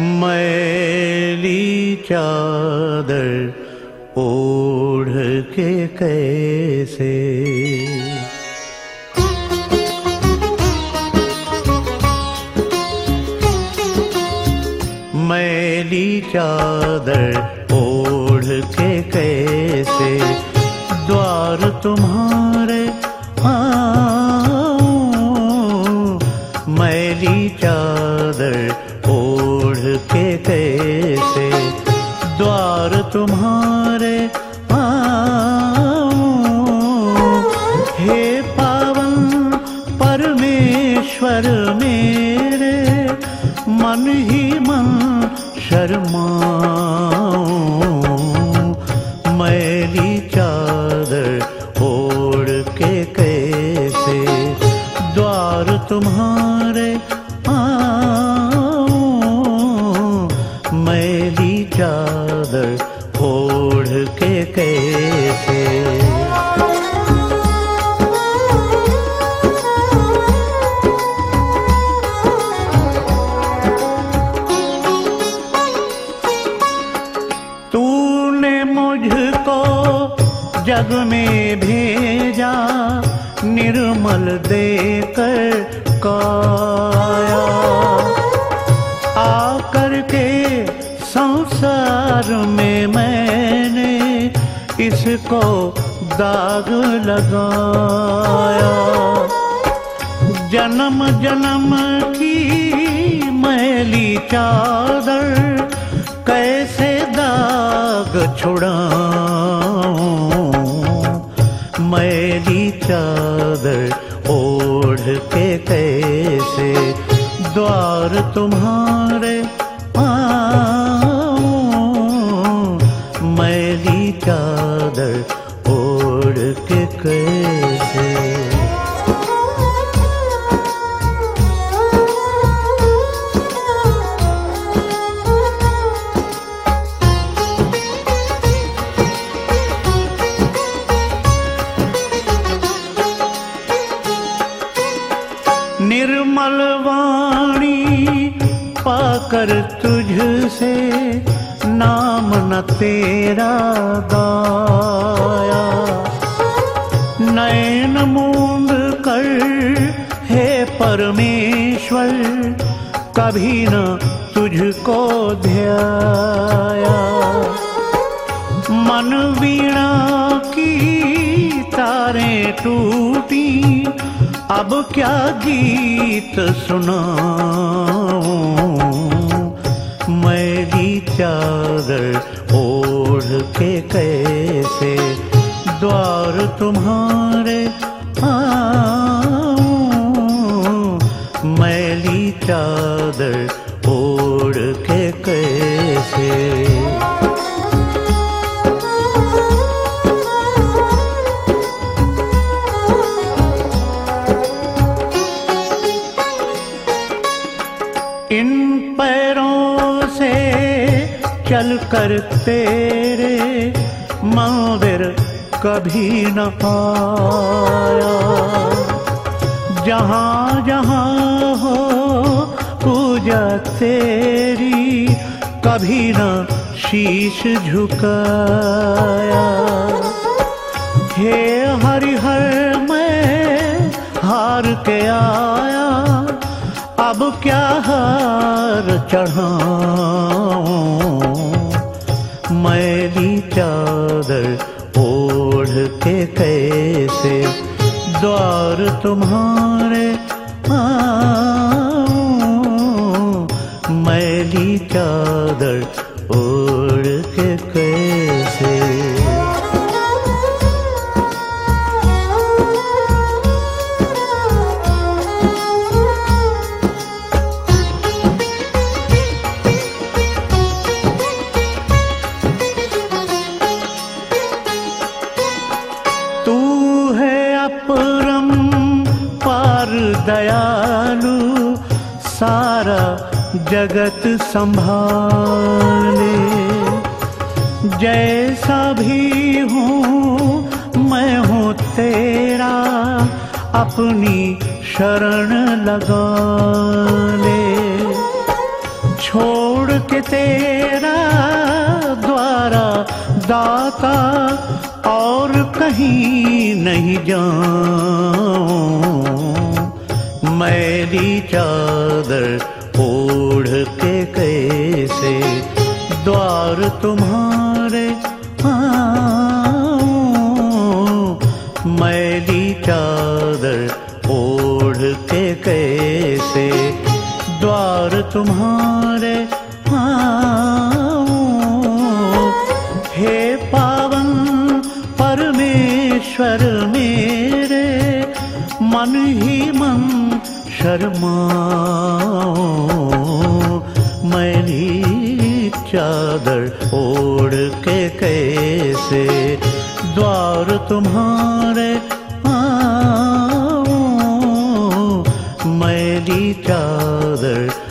मैली चादर ओढ़ के कैसे? मैली चादर ओढ़ के कैसे? द्वार तुम्हारे कैसे द्वार तुम्हारे हे पावन, परमेश्वर मेरे, मन ही मन शर्माऊं। मैली चादर ओढ़ के कैसे, द्वार तुम्हारे जग में भेजा, निर्मल देकर काया। आकर के संसार में मैंने इसको दाग लगाया। जन्म जन्म की मैली चादर कैसे दाग छुड़ाऊं मैली चादर ओढ़ के कैसे द्वार तुम्हारे आऊँ? मैली चादर निर्मल वाणी पाकर तुझसे नाम न तेरा गाया। नयन मूंद कर हे परमेश्वर, कभी न तुझको ध्याया। मन वीणा की तारें टूटी अब क्या गीत सुना मेरी चादर ओढ़ के कैसे द्वार तुम्हारे आऊँ? मैली चादर चल कर तेरे मंदिर कभी न आया। जहाँ जहाँ हो पूजा तेरी कभी न शीश झुकाया। हे हरिहर, मैं हार के आया। अब क्या हार चढ़ाऊं? चादर ओढ़ के कैसे द्वार तुम्हारे जगत संभाले। जैसा भी हूँ, मैं हूँ तेरा अपनी शरण लगा ले छोड़ के तेरा द्वारा दाता और कहीं नहीं जाऊँ। मेरी चादर तुम्हारे हे पावन, परमेश्वर मेरे, मन ही मन शर्माओ। मैली चादर ओढ़ के कैसे द्वार तुम्हारे मैली चादर